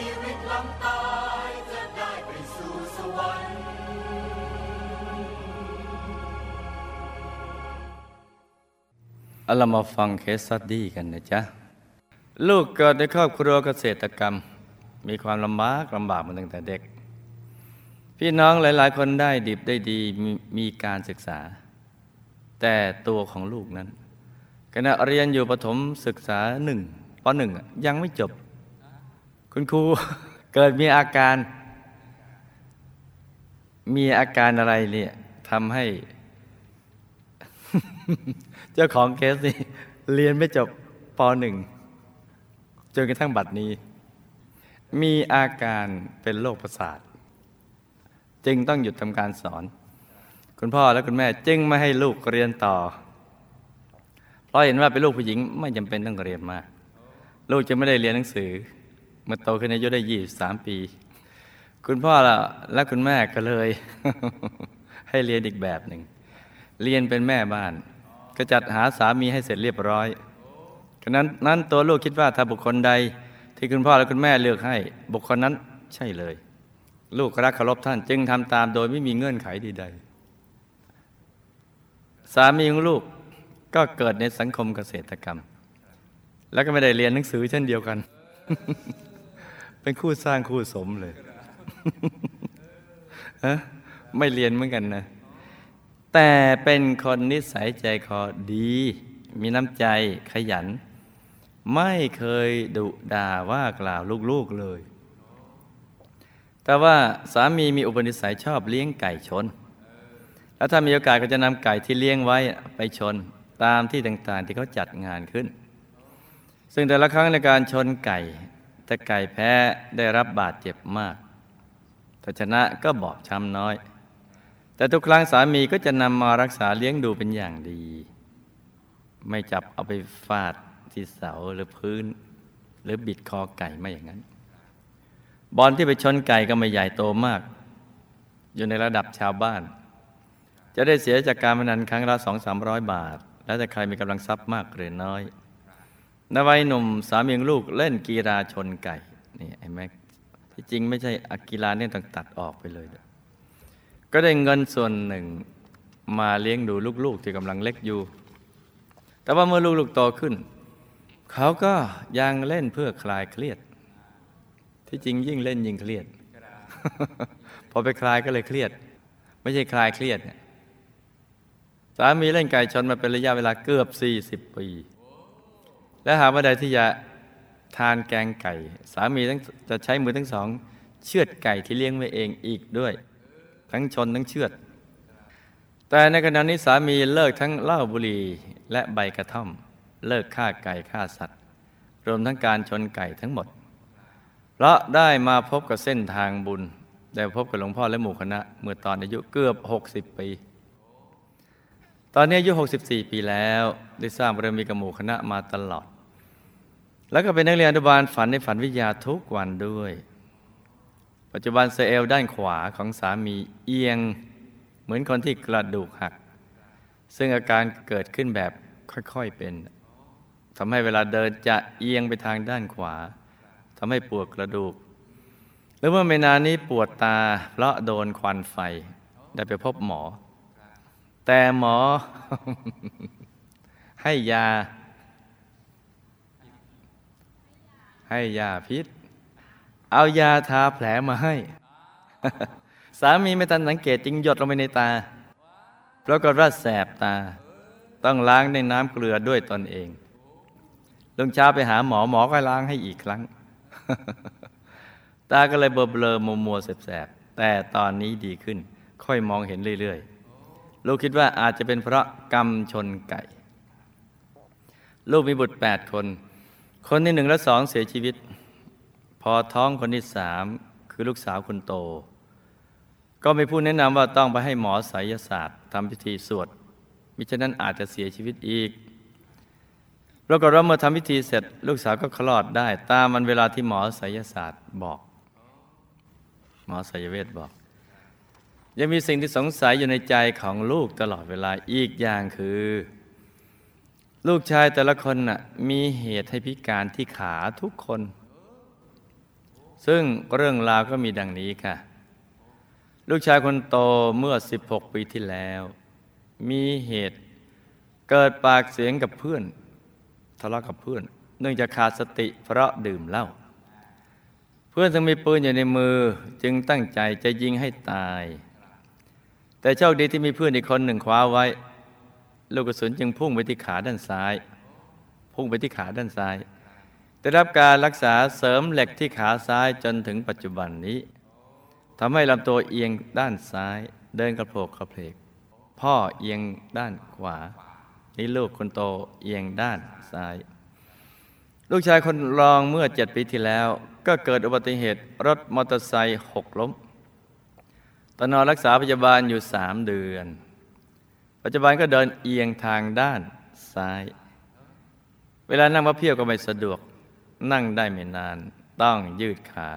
ชีวิตหลังตายจะได้ไปสู่สวรรค์ เอาเรามาฟังเคสสตดี้กันนะจ๊ะ ลูกเกิดในครอบครัวเกษตรกรรม มีความลำบากลำบากมาตั้งแต่เด็ก พี่น้องหลาย ๆ คนได้ดิบได้ดีมีมีการศึกษา แต่ตัวของลูกนั้นขณะเรียนอยู่ประถมศึกษาหนึ่งปหนึ่งยังไม่จบ คุณครูเกิดมีอาการ มีอาการอะไรเนี่ยทำให้ เจ้าของเคสนี่เรียนไม่จบปหนึ่งจนกระทั่งบัดนี้ มีอาการเป็นโรคประสาท จึงต้องหยุดทำการสอน คุณพ่อและคุณแม่ จึงไม่ให้ลูกเรียนต่อ เพราะเห็นว่าเป็นลูกผู้หญิงไม่จำเป็นต้องเรียนมาก ลูกจะไม่ได้เรียนหนังสือ เมื่อโตขึ้นอายุได้ยี่สามปี คุณพ่อและคุณแม่ก็เลย ให้เรียนอีกแบบหนึ่ง เรียนเป็นแม่บ้าน ก็จัดหาสามีให้เสร็จเรียบร้อยฉะนั้นนั้นตัวลูกคิดว่าถ้าบุคคลใด ที่คุณพ่อและคุณแม่เลือกให้ บุคคลนั้นใช่เลย ลูกรักเคารพท่านจึงทำตามโดยไม่มีเงื่อนไขใดๆสามีของลูกก็เกิดในสังคมเกษตรกรรม แล้วก็ไม่ได้เรียนหนังสือเช่นเดียวกัน เป็นคู่สร้างคู่สมเลยฮะไม่เรียนเหมือนกันนะ แต่เป็นคนนิสัยใจคอดี มีน้ำใจขยัน ไม่เคยดุด่าว่ากล่าวลูกๆเลย แต่ว่าสามีมีอุปนิสัยชอบเลี้ยงไก่ชน แล้วถ้ามีโอกาสก็จะนำไก่ที่เลี้ยงไว้ไปชนตามที่ต่างๆที่เขาจัดงานขึ้น ซึ่งแต่ละครั้งในการชนไก่ แต่ไก่แพ้ได้รับบาดเจ็บมากถ้าชนะก็บอบช้ำน้อย แต่ทุกครั้งสามีก็จะนำมารักษาเลี้ยงดูเป็นอย่างดี ไม่จับเอาไปฟาดที่เสาหรือพื้น หรือบิดคอไก่ไม่อย่างนั้น บอลที่ไปชนไก่ก็ไม่ใหญ่โตมาก อยู่ในระดับชาวบ้าน จะได้เสียจากการพนันครั้งละสองสามร้อยบาท แล้วแต่ใครมีกำลังทรัพย์มากหรือน้อย นวัยหนุ่มสามีลูกเล่นกีฬาชนไก่นี่ไอ้แม็กที่จริงไม่ใช่อกีฬาเนี่ยต้องตัดออกไปเลย ก็ได้เงินส่วนหนึ่งมาเลี้ยงดูลูกๆที่กำลังเล็กอยู่ แต่ว่าเมื่อลูกๆโตขึ้น เขาก็ยังเล่นเพื่อคลายเครียด ที่จริงยิ่งเล่นยิ่งเครียด พอไปคลายก็เลยเครียด ไม่ใช่คลายเครียดเนี่ยสามีเล่นไก่ชนมาเป็นระยะเวลาเกือบ 40 ปี และหาว่าใดที่จะทานแกงไก่ สามีทั้งจะใช้มือทั้งสอง เชือดไก่ที่เลี้ยงไว้เองอีกด้วย ทั้งชนทั้งเชือด แต่ในขณะนี้สามีเลิกทั้งเหล้าบุหรี่และใบกระท่อม เลิกฆ่าไก่ฆ่าสัตว์ รวมทั้งการชนไก่ทั้งหมดเพราะได้มาพบกับเส้นทางบุญ ได้พบกับหลวงพ่อและหมู่คณะ เมื่อตอนอายุเกือบ 60 ปี ตอนนี้อายุ 64 ปีแล้ว ได้สร้างบารมีกับหมู่คณะมาตลอด แล้วก็เป็นนักเรียนอนุบาลฝันในฝันวิทยาทุกวันด้วย ปัจจุบันเซเอลด้านขวาของสามีเอียง เหมือนคนที่กระดูกหัก ซึ่งอาการเกิดขึ้นแบบค่อยๆเป็นทำให้เวลาเดินจะเอียงไปทางด้านขวาทำให้ปวดกระดูกหรือเมื่อไม่นานนี้ปวดตาเพราะโดนควันไฟ ได้ไปพบหมอ แต่หมอ ให้ยา ให้ยาพิษ เอายาทาแผลมาให้ สามีไม่ทันสังเกตจึงหยดลงไปในตาปรากฏว่าแสบตา ต้องล้างในน้ำเกลือด้วยตนเองลุงเช้าไปหาหมอหมอก็ล้างให้อีกครั้ง ตาก็เลยเบลอเบลอมัวมัวแสบๆแต่ตอนนี้ดีขึ้น ค่อยมองเห็นเรื่อยๆ ลูกคิดว่าอาจจะเป็นเพราะกรรมชนไก่ ลูกมีบุตรแปดคน คนที่หนึ่งและสองเสียชีวิต พอท้องคนที่สามคือลูกสาวคนโต ก็มีผู้แนะนำว่าต้องไปให้หมอไสยศาสตร์ทำพิธีสวดมิฉะนั้นอาจจะเสียชีวิตอีกปรากฏว่าเมื่อทำพิธีเสร็จ ลูกสาวก็คลอดได้ ตามมันเวลาที่หมอไสยศาสตร์บอก หมอไสยเวทบอก ยังมีสิ่งที่สงสัยอยู่ในใจของลูกตลอดเวลาอีกอย่างคือ ลูกชายแต่ละคนน่ะมีเหตุให้พิการที่ขาทุกคน ซึ่งเรื่องราวก็มีดังนี้ค่ะ ลูกชายคนโตเมื่อ 16 ปีที่แล้ว มีเหตุเกิดปากเสียงกับเพื่อนทะเลาะกับเพื่อน เนื่องจากขาดสติเพราะดื่มเหล้าเพื่อนซึ่งมีปืนอยู่ในมือจึงตั้งใจจะยิงให้ตาย แต่โชคดีที่มีเพื่อนอีกคนหนึ่งคว้าไว้ ลูกกระสุนจึงพุ่งไปที่ขาด้านซ้าย พุ่งไปที่ขาด้านซ้าย ได้รับการรักษาเสริมเหล็กที่ขาซ้ายจนถึงปัจจุบันนี้ทำให้ลำตัวเอียงด้านซ้าย เดินกระโผกกระเพก พ่อเอียงด้านขวา นี่ลูกคนโตเอียงด้านซ้าย ลูกชายคนรองเมื่อเจ็ดปีที่แล้ว ก็เกิดอุบัติเหตุรถมอเตอร์ไซค์หกล้ม ตอนนอนรักษาพยาบาลอยู่สามเดือน ปัจจุบันก็เดินเอียงทางด้านซ้าย เวลานั่งมาเพียวก็ไม่สะดวก นั่งได้ไม่นาน ต้องยืดขา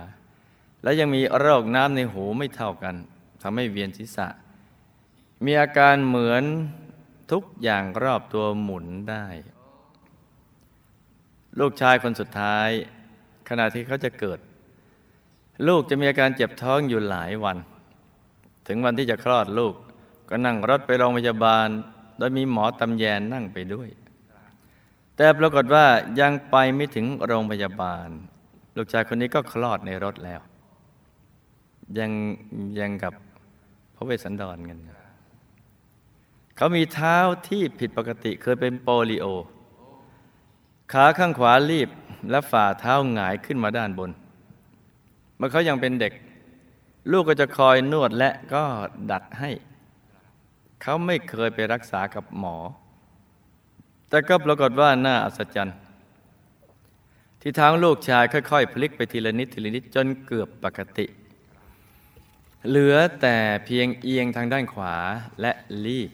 และยังมีโรคน้ำในหูไม่เท่ากันทำให้เวียนศีรษะ มีอาการเหมือนทุกอย่างรอบตัวหมุนได้ ลูกชายคนสุดท้าย ขณะที่เขาจะเกิด ลูกจะมีอาการเจ็บท้องอยู่หลายวัน ถึงวันที่จะคลอดลูก ก็นั่งรถไปโรงพยาบาล โดยมีหมอตำแยนนั่งไปด้วย แต่ปรากฏว่ายังไปไม่ถึงโรงพยาบาล ลูกชายคนนี้ก็คลอดในรถแล้ว ยังยังกับพระเวสสันดรกันเขามีเท้าที่ผิดปกติเคยเป็นโปลิโอ ขาข้างขวารีบและฝ่าเท้าหงายขึ้นมาด้านบน เมื่อเขายังเป็นเด็ก ลูกก็จะคอยนวดและก็ดัดให้ เขาไม่เคยไปรักษากับหมอ แต่ก็ปรากฏว่าน่าอัศจรรย์ ที่เท้าลูกชายค่อยๆ พลิกไปทีละนิดทีละนิดจนเกือบปกติ เหลือแต่เพียงเอียงทางด้านขวาและรีบ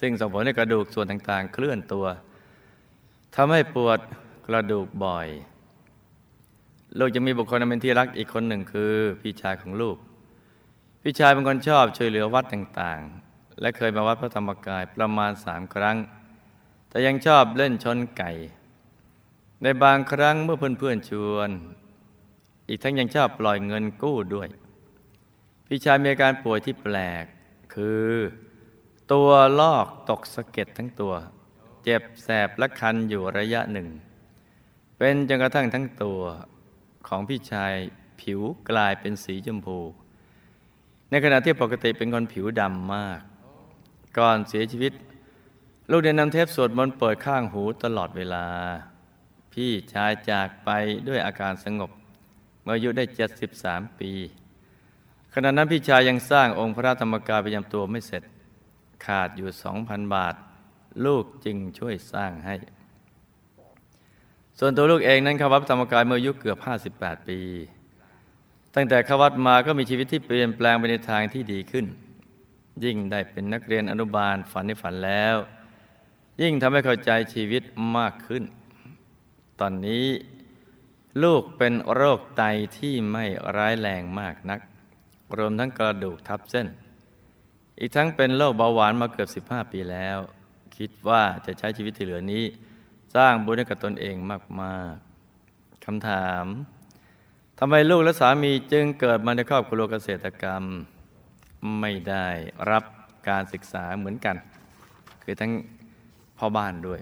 ซึ่งส่งผลให้กระดูกส่วนต่างๆ เคลื่อนตัวทำให้ปวดกระดูกบ่อย ลูกจะมีบุคคลเป็นที่รักอีกคนหนึ่งคือพี่ชายของลูก พี่ชายเป็นคนชอบช่วยเหลือวัดต่างๆ และเคยมาวัดพระธรรมกายประมาณสามครั้ง แต่ยังชอบเล่นชนไก่ ในบางครั้งเมื่อเพื่อนๆชวน อีกทั้งยังชอบปล่อยเงินกู้ด้วย พี่ชายมีอาการป่วยที่แปลก คือ ตัวลอกตกสะเก็ดทั้งตัว เจ็บแสบและคันอยู่ระยะหนึ่ง เป็นจนกระทั่งทั้งตัว ของพี่ชายผิวกลายเป็นสีชมพู ในขณะที่ปกติเป็นคนผิวดำมาก ก่อนเสียชีวิต ลูกได้นำเทปสวดมนต์เปิดข้างหูตลอดเวลา พี่ชายจากไปด้วยอาการสงบ เมื่ออายุได้ 73 ปี ขณะนั้นพี่ชายยังสร้างองค์พระธรรมกายประจำตัวไม่เสร็จ ขาดอยู่สองพันบาท ลูกจึงช่วยสร้างให้ ส่วนตัวลูกเองนั้นเข้าวัดธรรมกายเมื่ออายุเกือบ 58 ปี ตั้งแต่เข้าวัดมาก็มีชีวิตที่เปลี่ยนแปลงไปในทางที่ดีขึ้น ยิ่งได้เป็นนักเรียนอนุบาลฝันในฝันแล้ว ยิ่งทำให้เข้าใจชีวิตมากขึ้น ตอนนี้ลูกเป็นโรคไตที่ไม่ร้ายแรงมากนัก รวมทั้งกระดูกทับเส้น อีกทั้งเป็นโรคเบาหวานมาเกือบ 15 ปีแล้ว คิดว่าจะใช้ชีวิตที่เหลือนี้ สร้างบุญให้กับตนเองมากๆคำถามทำไมลูกและสามีจึงเกิดมาในครอบครัวเกษตรกรรม ไม่ได้รับการศึกษาเหมือนกัน คือทั้งพ่อบ้านด้วย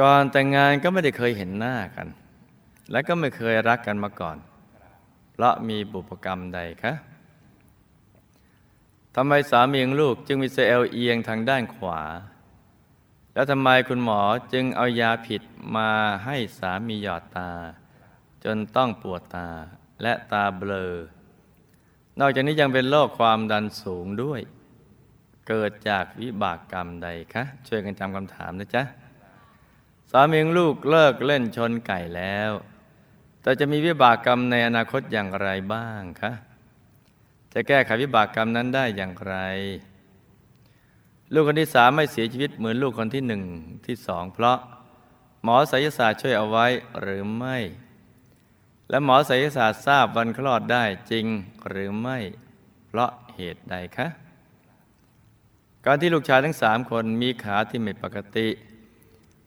ก่อนแต่งงานก็ไม่ได้เคยเห็นหน้ากัน และก็ไม่เคยรักกันมาก่อน เพราะมีบุพกรรมใดคะทำไมสามีของลูกจึงมีเซลล์เอียงทางด้านขวา แล้วทำไมคุณหมอจึงเอายาผิดมาให้สามีหยอดตา จนต้องปวดตาและตาเบลอ นอกจากนี้ยังเป็นโรคความดันสูงด้วย เกิดจากวิบากกรรมใดคะช่วยกันจำคำถามนะจ๊ะสามีของลูกเลิกเล่นชนไก่แล้ว แต่จะมีวิบากกรรมในอนาคตอย่างไรบ้างคะจะแก้ไขวิบากกรรมนั้นได้อย่างไร ลูกคนที่สามไม่เสียชีวิตเหมือนลูกคนที่หนึ่งที่สองเพราะหมอศัยศาสตร์ช่วยเอาไว้หรือไม่ และหมอศัยศาสตร์ทราบวันคลอดได้จริงหรือไม่ เพราะเหตุใดคะการที่ลูกชายทั้งสามคนมีขาที่ไม่ปกติ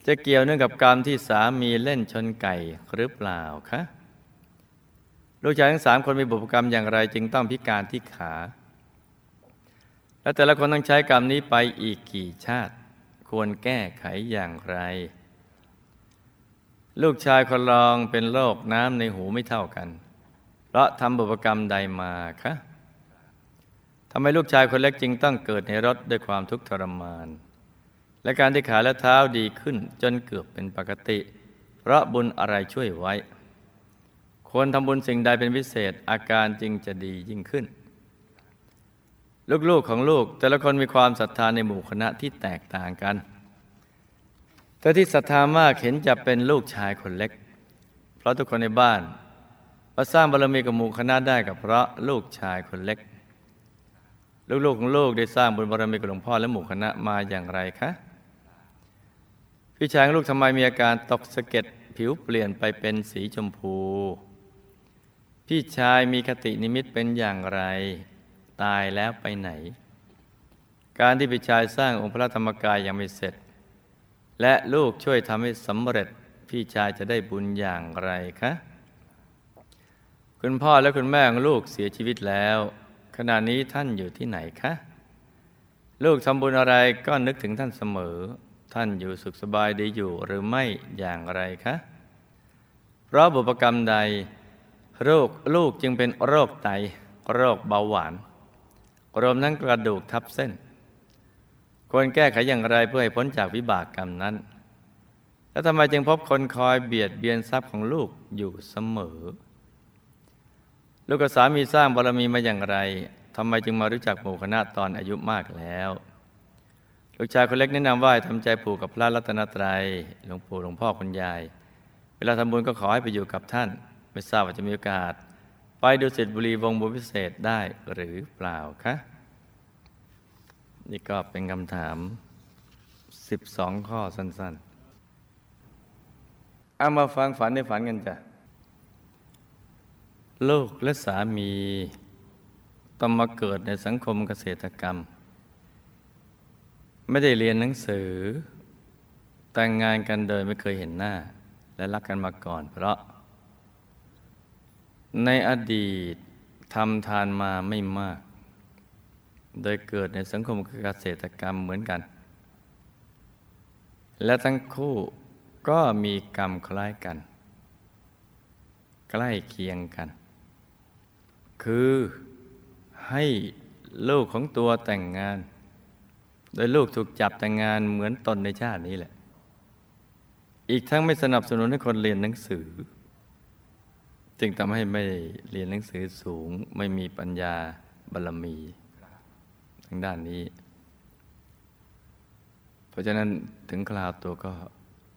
จะเกี่ยวเนื่องกับกรรมที่สามีเล่นชนไก่หรือเปล่าคะลูกชายทั้งสามคนมีบุพกรรมอย่างไรจึงต้องพิการที่ขา และแต่ละคนต้องใช้กรรมนี้ไปอีกกี่ชาติ ควรแก้ไขอย่างไร ลูกชายคนรองเป็นโรคน้ำในหูไม่เท่ากัน เพราะทำบุพกรรมใดมาคะทำไมลูกชายคนเล็กจึงต้องเกิดในรถด้วยความทุกข์ทรมาน และการที่ขาและเท้าดีขึ้นจนเกือบเป็นปกติ เพราะบุญอะไรช่วยไว้ควรทำบุญสิ่งใดเป็นพิเศษอาการจึงจะดียิ่งขึ้น ลูกๆของลูก แต่ละคนมีความศรัทธาในหมู่คณะที่แตกต่างกัน แต่ที่ศรัทธามากเห็นจะเป็นลูกชายคนเล็ก เพราะทุกคนในบ้านมาสร้างบารมีกับหมู่คณะได้กับเพราะลูกชายคนเล็ก ลูกๆของลูกได้สร้างบุญบารมีกับหลวงพ่อและหมู่คณะมาอย่างไรคะพี่ชายของลูกทำไมมีอาการตกสะเก็ดผิวเปลี่ยนไปเป็นสีชมพู พี่ชายมีคตินิมิตเป็นอย่างไร ตายแล้วไปไหน การที่พี่ชายสร้างองค์พระธรรมกายยังไม่เสร็จ และลูกช่วยทำให้สำเร็จพี่ชายจะได้บุญอย่างไรคะคุณพ่อและคุณแม่ของลูกเสียชีวิตแล้ว ขณะนี้ท่านอยู่ที่ไหนคะ ลูกทำบุญอะไรก็นึกถึงท่านเสมอ ท่านอยู่สุขสบายดีอยู่หรือไม่อย่างไรคะเพราะบุพกรรมใด โรคลูกจึงเป็นโรคไต โรคเบาหวาน รวมทั้งกระดูกทับเส้น ควรแก้ไขอย่างไรเพื่อให้พ้นจากวิบากกรรมนั้น แล้วทำไมจึงพบคนคอยเบียดเบียนทรัพย์ของลูกอยู่เสมอ ลูกกับสามีสร้างบารมีมาอย่างไรทำไมจึงมารู้จักหมู่คณะตอนอายุมากแล้วลูกชายคนเล็กแนะนำว่าทำใจผูกกับพระรัตนตรัยหลวงปู่หลวงพ่อคุณยาย เวลาทำบุญก็ขอให้ไปอยู่กับท่าน ไม่ทราบว่าจะมีโอกาส ไปดูเสร็จบุรีวงบุพิเศษได้หรือเปล่าคะนี่ก็เป็นคำถาม 12 ข้อสั้นๆ เอามาฟังฝันในฝันกันจ้ะ ลูกและสามีต้องมาเกิดในสังคมเกษตรกรรม ไม่ได้เรียนหนังสือ แต่งงานกันโดยไม่เคยเห็นหน้า และรักกันมาก่อน เพราะ ในอดีตทำทานมาไม่มาก โดยเกิดในสังคมเกษตรกรรมเหมือนกัน และทั้งคู่ก็มีกรรมคล้ายกัน ใกล้เคียงกัน คือให้ลูกของตัวแต่งงาน โดยลูกถูกจับแต่งงานเหมือนตนในชาตินี้แหละ อีกทั้งไม่สนับสนุนให้คนเรียนหนังสือ จึงทำให้ไม่เรียนหนังสือสูง ไม่มีปัญญาบารรมีทางด้านนี้ เพราะฉะนั้นถึงคราวตัวก็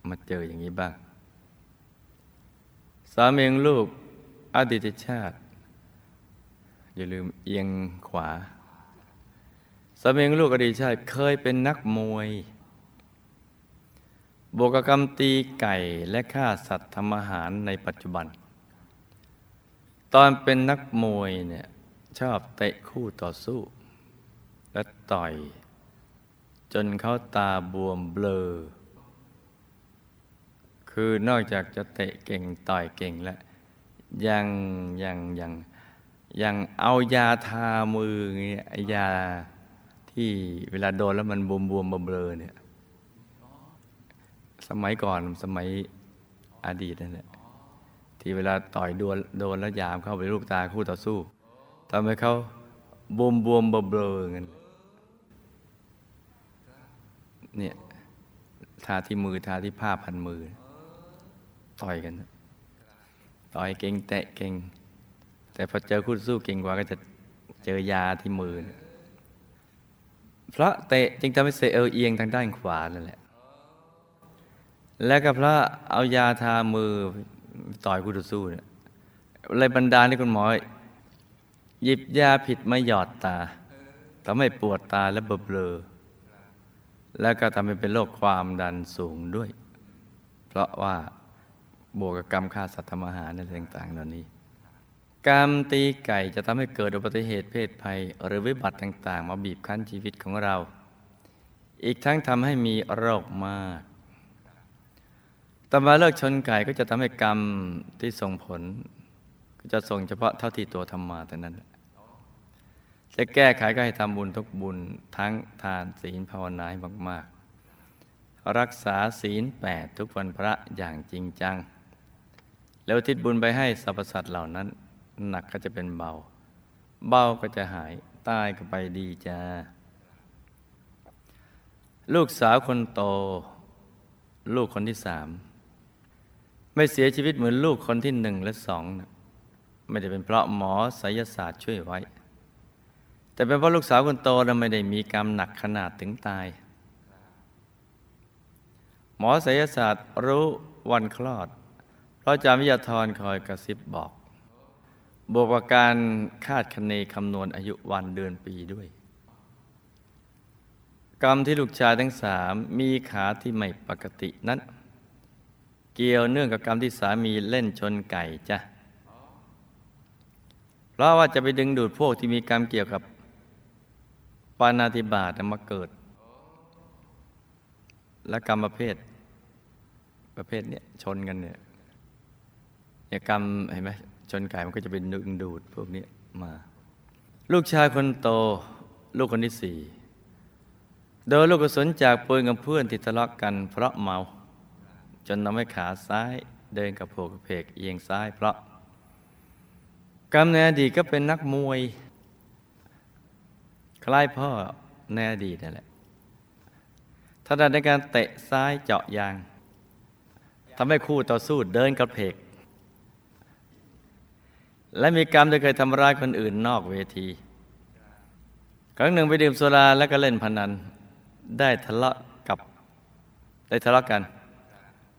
มาเจออย่างนี้บ้าง สามีลูกอดีตชาติ อย่าลืมเอียงขวา สามัยลูกอดีตชาติเคยเป็นนักมวยบวกกรรมตีไก่และฆ่าสัตว์ทำอาหารในปัจจุบัน ตอนเป็นนักมวยเนี่ยชอบเตะคู่ต่อสู้ และต่อย จนเขาตาบวมเบลอ คือนอกจากจะเตะเก่งต่อยเก่งแล้ว ยังยังยังย่างเอายาทามือเงี้ยยาที่เวลาโดนแล้วมันบวมบวมเบลอเนี่ย สมัยก่อนสมัยอดีตนั่นแหละ ที่เวลาต่อยโดนโดนแล้วยามเข้าไปลูกตาคู่ต่อสู้ทำให้เขาบวมบวมเบลอเงี้ยเนี่ยทาที่มือทาที่ผ้าพันมือ ต่อยกัน ต่อยเก่งแตะเก่ง แต่พอเจอคู่สู้เก่งกว่าก็จะเจอยาที่มือ เพราะเตะจึงทำให้เซลเอียงทางด้านขวานั่นแหละ แล้วก็เพราะเอายาทามือ ต่อยคู่สู้เนี่ยเลยบรรดาที่คุณหมอ หยิบยาผิดมาหยอดตาทำให้ปวดตาและเบลอ แล้วก็ทำให้เป็นโรคความดันสูงด้วย เพราะว่าบวกกับกรรมฆ่าสัตว์ทำอาหารในต่างๆเหล่านี้ กรรมตีไก่จะทำให้เกิดอุบัติเหตุเพศภัย หรือวิบัติต่าง ๆ มาบีบคั้นชีวิตของเรา อีกทั้งทำให้มีโรคมาก ต่อมาเลิกชนไก่ก็จะทำให้กรรมที่ส่งผล ก็จะส่งเฉพาะเท่าที่ตัวทำมาแต่นั้น จะแก้ไขก็ให้ทำบุญทุกบุญทั้งทานศีลภาวนาให้มาก ๆ รักษาศีลแปดทุกวันพระอย่างจริงจัง แล้วทิศบุญไปให้สรรพสัตว์เหล่านั้น หนักก็จะเป็นเบา เบาก็จะหายตายก็ไปดีจ้าลูกสาวคนโต ลูกคนที่สาม ไม่เสียชีวิตเหมือนลูกคนที่หนึ่งและสองนะไม่ได้เป็นเพราะหมอไสยศาสตร์ช่วยไว้ แต่เป็นเพราะลูกสาวคนโตเราไม่ได้มีกรรมหนักขนาดถึงตาย หมอไสยศาสตร์รู้วันคลอด เพราะจามวิยาธรคอยกระซิบบอก บวกกับการคาดคะเนคำนวณอายุวันเดือนปีด้วย กรรมที่ลูกชายทั้งสามมีขาที่ไม่ปกตินั้น เกี่ยวเนื่องกับกรรมที่สามีเล่นชนไก่จ้ะเพราะว่าจะไปดึงดูดพวกที่มีกรรมเกี่ยวกับปานาติบาตมาเกิด และกรรมประเภท ประเภทเนี้ยชนกันเนี่ยเนี่ยกรรมเห็นไหมชนไก่มันก็จะเป็นดึงดูดพวกนี้มา ลูกชายคนโตลูกคนที่สี่โดยลูกกระสุนจากปืนกับเพื่อนที่ทะเลาะกันเพราะเมา จนทำให้ขาซ้ายเดินกับโผกเพกเอียงซ้ายเพราะกรรมในอดีตก็เป็นนักมวย คล้ายพ่อในอดีตนั่นแหละถนัดในการเตะซ้ายเจาะยางทำให้คู่ต่อสู้เดินกระเพก และมีกรรมที่เคยทำร้ายคนอื่นนอกเวที ครั้งหนึ่งไปดื่มโซดาแล้วก็เล่นพนัน ได้ทะเลาะกับ ได้ทะเลาะกัน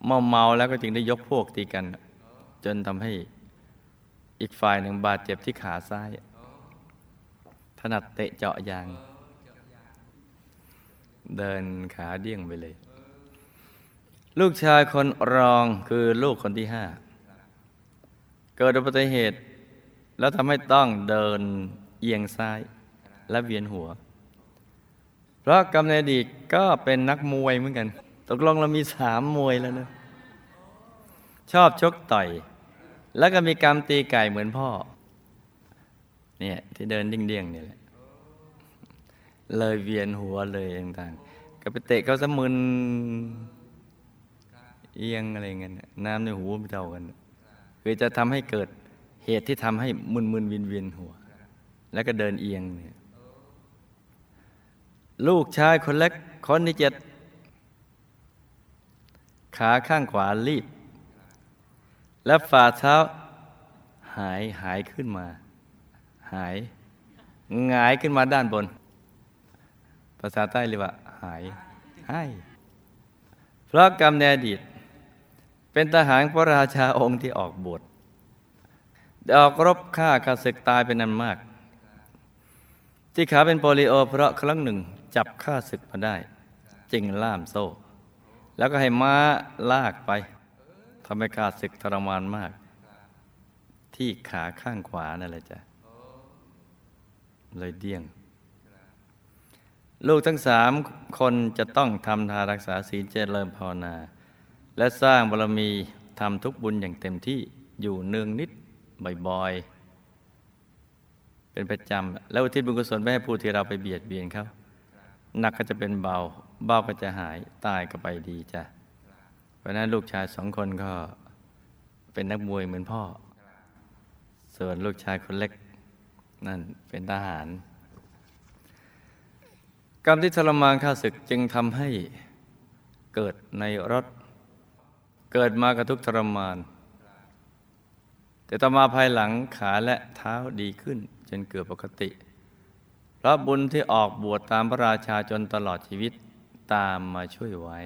เมาเมาแล้วก็จึงได้ยกพวกตีกัน จนทำให้อีกฝ่ายหนึ่งบาดเจ็บที่ขาซ้าย ถนัดเตะเจาะยาง เดินขาเดี้ยงไปเลย ลูกชายคนรองคือลูกคนที่ห้า เกิดอุบัติเหตุ แล้วทำให้ต้องเดินเอียงซ้ายและเวียนหัว เพราะกำเนิดดีก็เป็นนักมวยเหมือนกัน ตกลงเรามีสามมวยแล้วนะ ชอบชกต่อย แล้วก็มีกรรมตีไก่เหมือนพ่อ เนี่ยที่เดินดิ่งเดียงเนี่ยแหละ เลยเวียนหัวเลยต่างๆก็ไปเตะเขาสมึนเอียงอะไรเงี้ยน้ำในหูไม่เท่ากันคือจะทำให้เกิดเหตุที่ทำให้มึนมึนวินเวียนหัว แล้วก็เดินเอียงเนี่ยลูกชายคนเล็กคนที่เจ็ด ขาข้างขวาลีบ และฝ่าเท้า หายหายขึ้นมา หายหงายขึ้นมาด้านบน ภาษาใต้เรียกว่า หายให้เพราะกรรมในอดีต เป็นทหารพระราชาองค์ที่ออกบวชออกรบฆ่าข้าศึกตายเป็นนันมาก ที่ขาเป็นโปลิโอ เพราะครั้งหนึ่งจับข้าศึกมาได้ จึงล่ามโซ่ แล้วก็ให้ม้าลากไปทำให้ข้าศึกทรมานมาก ที่ขาข้างขวานั่นแหละจ้ะเลยเดี้ยง ลูกทั้งสามคนจะต้องทำทารักษาศีลเจริญภาวนา และสร้างบารมีทำทุกบุญอย่างเต็มที่อยู่เนืองนิดบ่อยๆ เป็นประจำ แล้วอุทิศบุญกุศลไปให้ผู้ที่เราไปเบียดเบียนเขาหนักก็จะเป็นเบา เบาก็จะหายตายก็ไปดีจ้ะเพราะนั้นลูกชายสองคนก็เป็นนักมวยเหมือนพ่อ ส่วนลูกชายคนเล็กนั่นเป็นทหาร กรรมที่ทรมานข้าศึกจึงทำให้เกิดในรถ เกิดมากระทุกทรมาน แต่ต่อมาภายหลังขาและเท้าดีขึ้น จนเกือบปกติ เพราะบุญที่ออกบวชตามพระราชาจนตลอดชีวิต ตามมาช่วยไว้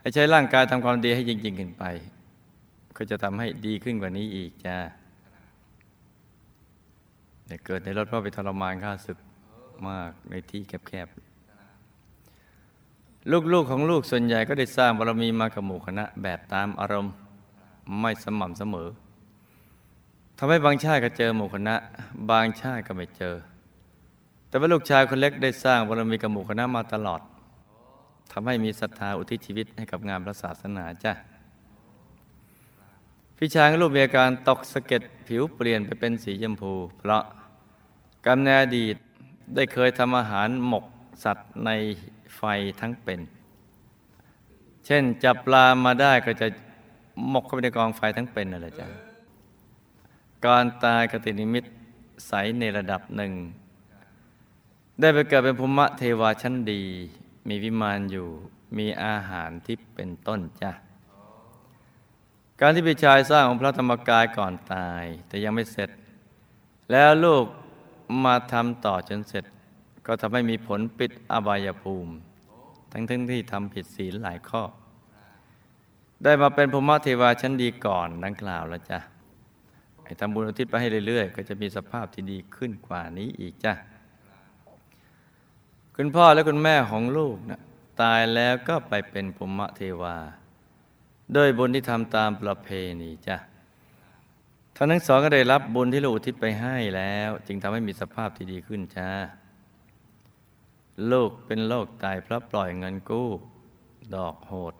ให้ใช้ร่างกายทำความดีให้จริง ๆ ขึ้นไป ก็จะทำให้ดีขึ้นกว่านี้อีกจ้าแต่เกิดในรถพราะไปทรมานข้าศึกมากในที่แคบๆ ลูกๆของลูกส่วนใหญ่ก็ได้สร้างบารมีมากับหมู่คณะแบบตามอารมณ์ไม่สม่ำเสมอทำให้บางชาติก็เจอหมู่คณะ บางชาติก็ไม่เจอ แต่ว่าลูกชายคนเล็กได้สร้างบารมีกับหมู่คณะมาตลอดทำให้มีศรัทธาอุทิศชีวิตให้กับงานพระศาสนาจ้ะพี่ชายลูกมีอาการตกสะเก็ดผิวเปลี่ยนไปเป็นสีชมพู เพราะกำเนิดอดีตได้เคยทำอาหารหมกสัตว์ในไฟทั้งเป็น เช่นจับปลามาได้ก็จะหมกเข้าไปในกองไฟทั้งเป็นนั่นแหละจ้ะการตายกตินิมิตใสในระดับหนึ่ง ได้ไปเกิดเป็นภูมิเทวาชั้นดี มีวิมานอยู่ มีอาหารที่เป็นต้นจ้ะ การที่พี่ชายสร้างองค์พระธรรมกายก่อนตาย แต่ยังไม่เสร็จ แล้วลูกมาทำต่อจนเสร็จ ก็ทำให้มีผลปิดอบายภูมิ ทั้งทั้งที่ทำผิดศีลหลายข้อ ได้มาเป็นภูมิเทวาชั้นดีก่อนดังกล่าวแล้วจ้ะทำบุญอุทิศไปให้เรื่อยๆ ก็จะมีสภาพที่ดีขึ้นกว่านี้อีกจ้ะ คุณพ่อและคุณแม่ของลูกนะตายแล้วก็ไปเป็นภูมิเทวาโดยบุญที่ทำตามประเพณีจ้ะท่านทั้งสองก็ได้รับบุญที่ลูกอุทิศไปให้แล้ว จึงทำให้มีสภาพที่ดีขึ้นจ้าลูกเป็นโรคตายเพราะปล่อยเงินกู้ ดอกโหด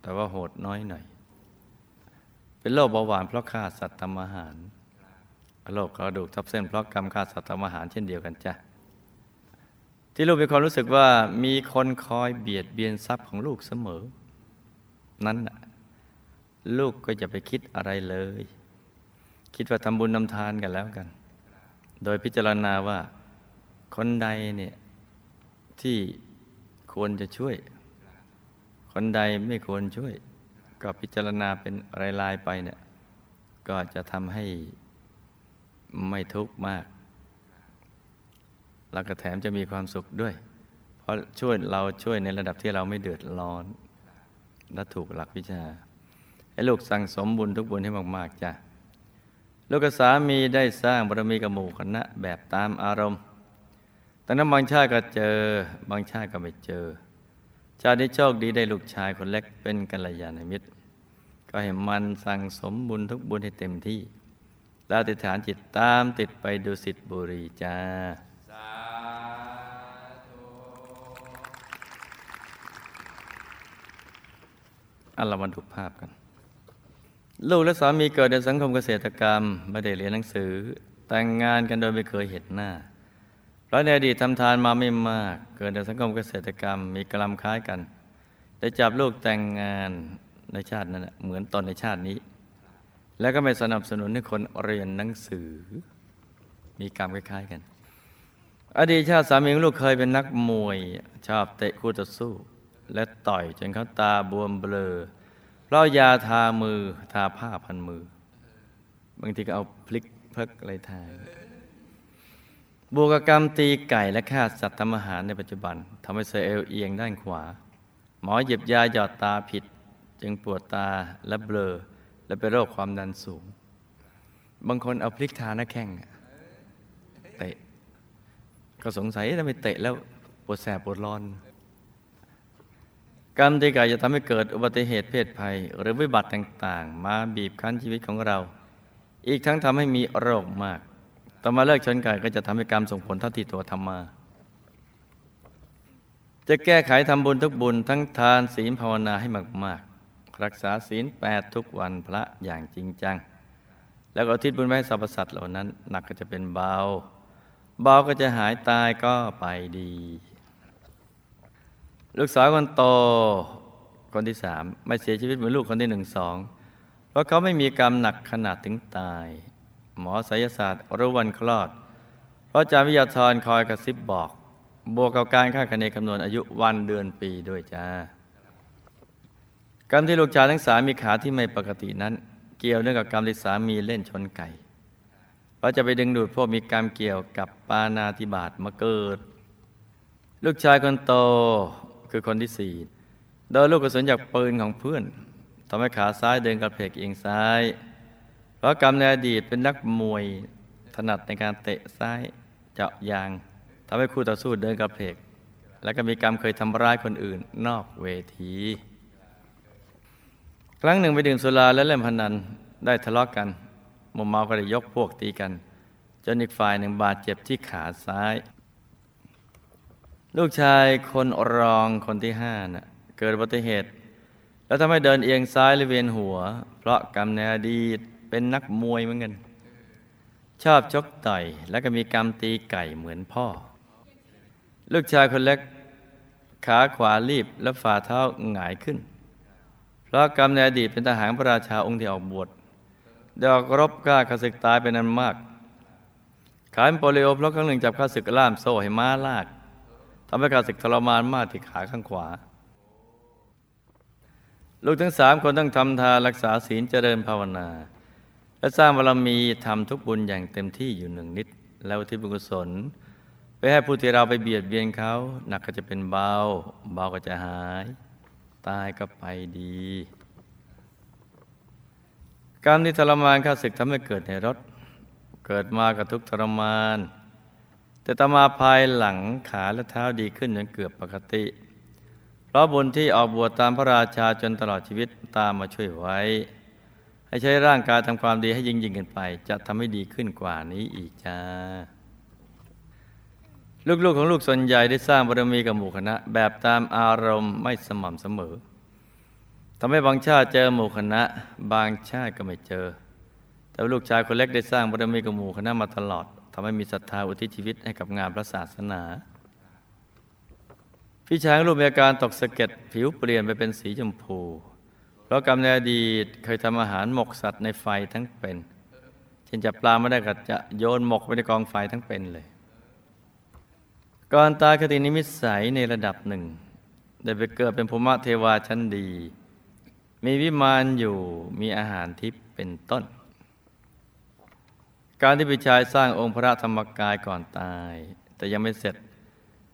แต่ว่าโหดน้อยหน่อย เป็นโรคเบาหวานเพราะฆ่าสัตว์ทำอาหารโรคกระดูกทับเส้นเพราะกรรมฆ่าสัตว์ทำอาหารเช่นเดียวกันจ้ะ ที่ลูกมีความรู้สึกว่ามีคนคอยเบียดเบียนทรัพย์ของลูกเสมอ นั้นลูกก็จะไปคิดอะไรเลย คิดว่าทำบุญนำทานกันแล้วกัน โดยพิจารณาว่า คนใดเนี่ยที่ควรจะช่วย คนใดไม่ควรช่วย ก็พิจารณาเป็นรายๆไปเนี่ยก็จะทำให้ไม่ทุกข์มาก แล้วก็แถมจะมีความสุขด้วย เพราะช่วยเราช่วยในระดับที่เราไม่เดือดร้อน และถูกหลักวิชา ให้ลูกสั่งสมบุญทุกบุญให้มากๆจ้ะลูกกับสามีได้สร้างบารมีกับหมู่คณะแบบตามอารมณ์แต่นั้นบางชาติก็เจอบางชาติก็ไม่เจอ ชาตินี้โชคดีได้ลูกชายคนเล็กเป็นกัลยาณมิตร ก็ให้มันสั่งสมบุญทุกบุญให้เต็มที่ แล้วติฐานจิตตามติดไปดูสิทธิบุรีจ้า อันเรามาดูภาพกัน ลูกและสามีเกิดในสังคมเกษตรกรรม ไม่ได้เรียนหนังสือ แต่งงานกันโดยไม่เคยเห็นหน้าเพราะในอดีตทำทานมาไม่มาก เกิดในสังคมเกษตรกรรม มีกลัมคล้ายกัน ได้จับลูกแต่งงานในชาตินั้นเหมือนตอนในชาตินี้ แล้วก็ไม่สนับสนุนให้คนเรียนหนังสือ มีกรรมคล้าย ๆกัน อดีตชาติสามีของลูกเคยเป็นนักมวย ชอบเตะคู่ต่อสู้ และต่อยจนเขาตาบวมเบลอ เพราะยาทามือทาผ้าพันมือ บางทีก็เอาพลิกเพิกอะไรทาบุกกรรมตีไก่และฆ่าสัตว์ทำอาหารในปัจจุบันทำให้เซลล์เอียงด้านขวา หมอหยิบยาหยอดตาผิด จึงปวดตาและเบลอ และเป็นโรคความดันสูง บางคนเอาพลิกทาหน้าแข้งเตะ ก็สงสัยทำไมเตะแล้วปวดแสบปวดร้อน กรรมที่ก่จะทำให้เกิดอุบัติเหตุเพศภัย หรือวิบัติต่างๆ มาบีบคั้นชีวิตของเรา อีกทั้งทำให้มีโรคมาก ต่อมาเลิกชนไก่ก็จะทำให้กรรมส่งผลเท่าที่ตัวทำมาจะแก้ไขทำบุญทุกบุญทั้งทานศีลภาวนาให้มาก ๆ รักษาศีลแปดทุกวันพระอย่างจริงจัง แล้วก็ทิศบุญไว้สรรพสัตว์เหล่านั้น หนักก็จะเป็นเบา เบาก็จะหายตายก็ไปดี ลูกสาวคนโตคนที่สามไม่เสียชีวิตเหมือนลูกคนที่หนึ่งสองเพราะเขาไม่มีกรรมหนักขนาดถึงตาย หมอศิยศาสตร์รู้วันคลอด เพราะอาจารย์วิทยาธรคอยกระซิบบอก บวกกับการค่าคะเนคำนวณอายุวันเดือนปีด้วยจ้ากรรมที่ลูกชายทั้งสามมีขาที่ไม่ปกตินั้น เกี่ยวเนื่องกับกรรมที่สามีเล่นชนไก่เพราะจะไปดึงดูดพวกมีกรรมเกี่ยวกับปานาธิบาตมาเกิด ลูกชายคนโต คือคนที่สี่โดนลูกกระสุนจากปืนของเพื่อนทำให้ขาซ้ายเดินกระเพกเอียงซ้าย เพราะกรรมในอดีตเป็นนักมวยถนัดในการเตะซ้ายเจาะยางทำให้คู่ต่อสู้เดินกระเพก แล้วก็มีกรรมเคยทำร้ายคนอื่นนอกเวที ครั้งหนึ่งไปดื่มสุราและเล่นพนันได้ทะเลาะกกันมุมเมาก็ได้ยกพวกตีกัน จนอีกฝ่ายหนึ่งบาดเจ็บที่ขาซ้าย ลูกชายคนรองคนที่ห้านะ่ะเกิดอุบัติเหตุ แล้วทำให้เดินเอียงซ้ายหรือเวียนหัว เพราะกรรมในอดีตเป็นนักมวยเหมือนกันชอบชกต่อยแล้วก็มีกรรมตีไก่เหมือนพ่อ ลูกชายคนเล็ก ขาขวารีบและฝ่าเท้าหงายขึ้น เพราะกรรมในอดีตเป็นทหารพระราชาองค์ที่ออกบวชดอกรบกล้าขศึกตายเป็นนันมาก ขาเป็นโปลิโอเพราะครั้งหนึ่งจับข้าศึกล่ามโซ่ให้ม้าลาก ทำให้ข้าศึกทรมานมากที่ขาข้างขวา ลูกทั้งสามคนต้องทำทานรักษาศีลเจริญภาวนา และสร้างบารมีทำทุกบุญอย่างเต็มที่อยู่หนึ่งนิด แล้วที่บุญกุศล ไปให้ผู้ที่เราไปเบียดเบียนเขาหนักก็จะเป็นเบา เบาก็จะหาย ตายก็ไปดีกรรมที่ทรมานข้าศึกทำให้เกิดในรถ เกิดมากับทุกทรมาน แต่ต่อมาภายหลังขาและเท้าดีขึ้นจนเกือบปกติ เพราะบุญที่ออกบวชตามพระราชาจนตลอดชีวิตตามมาช่วยไว้ ให้ใช้ร่างกายทำความดีให้ยิ่งยิ่งขึ้นไป จะทำให้ดีขึ้นกว่านี้อีกจ้า ลูกๆของลูกส่วนใหญ่ได้สร้างบารมีกับหมู่คณะ แบบตามอารมณ์ไม่สม่ำเสมอทำให้บางชาติเจอหมู่คณะ บางชาติก็ไม่เจอ แต่ลูกชายคนเล็กได้สร้างบารมีกับหมู่คณะมาตลอด ทำให้มีศรัทธาอุทิศชีวิตให้กับงานพระศาสนา พี่ชายของลูกมีอาการตกสะเก็ดผิวเปลี่ยนไปเป็นสีชมพู เพราะกรรมในอดีตเคยทำอาหารหมกสัตว์ในไฟทั้งเป็นเช่นจับปลาไม่ได้ก็จะโยนหมกไปในกองไฟทั้งเป็นเลยก่อนตายคตินิมิตใสในระดับหนึ่ง ได้ไปเกิดเป็นภูมิเทวาชั้นดี มีวิมานอยู่มีอาหารทิพย์เป็นต้น การที่พี่ชายสร้างองค์พระธรรมกายก่อนตาย แต่ยังไม่เสร็จ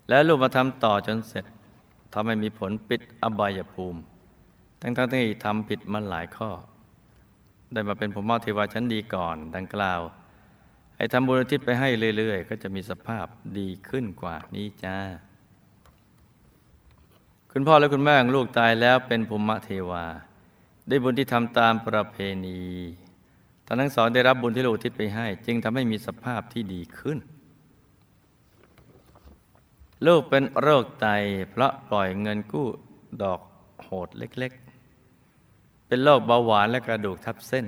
แล้วลูกมาทำต่อจนเสร็จทำให้มีผลปิดอบายภูมิ ทั้งๆทที่ทำผิดมาหลายข้อ ได้มาเป็นภูมิเทวาชั้นดีก่อน ดังกล่าวให้ทำบุญทิศไปให้เรื่อย ๆ ก็จะมีสภาพดีขึ้นกว่านี้จ้า คุณพ่อและคุณแม่ของลูกตายแล้วเป็นภูมิเทวา ได้บุญที่ทำตามประเพณี ท่านทั้งสองได้รับบุญที่ลูกอุทิศไปให้ จึงทำให้มีสภาพที่ดีขึ้น ลูกเป็นโรคไตเพราะปล่อยเงินกู้ดอกโหดเล็กๆ เป็นโรคเบาหวานและกระดูกทับเส้น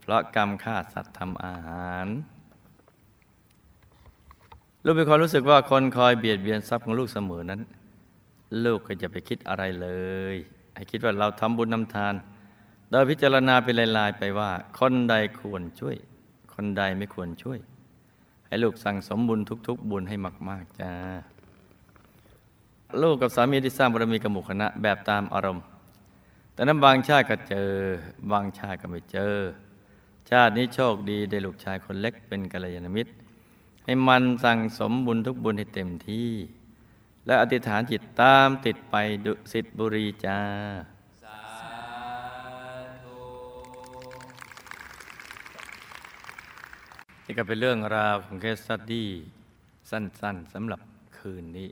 เพราะกรรมฆ่าสัตว์ทำอาหาร ลูกมีความรู้สึกว่าคนคอยเบียดเบียนทรัพย์ของลูกเสมอนั้น ลูกก็จะไปคิดอะไรเลย ให้คิดว่าเราทำบุญนำทาน ดยพิจารณาเป็นลายๆไปว่า คนใดควรช่วย คนใดไม่ควรช่วย ให้ลูกสั่งสมบุญทุก ๆ บุญให้มาก ๆจ้าลูกกับสามีที่สร้างบารมีกับหมู่คณะแบบตามอารมณ์ แต่นั้นบางชาติก็เจอ บางชาติก็ไม่เจอ ชาตินี้โชคดีได้ลูกชายคนเล็กเป็นกัลยาณมิตร ให้มันสั่งสมบุญทุกบุญให้เต็มที่ และอธิษฐานจิตตามติดไปดุสิตบุรีจ้า นี่ก็เป็นเรื่องราวของเคสสตดี้สั้น ๆสำหรับคืนนี้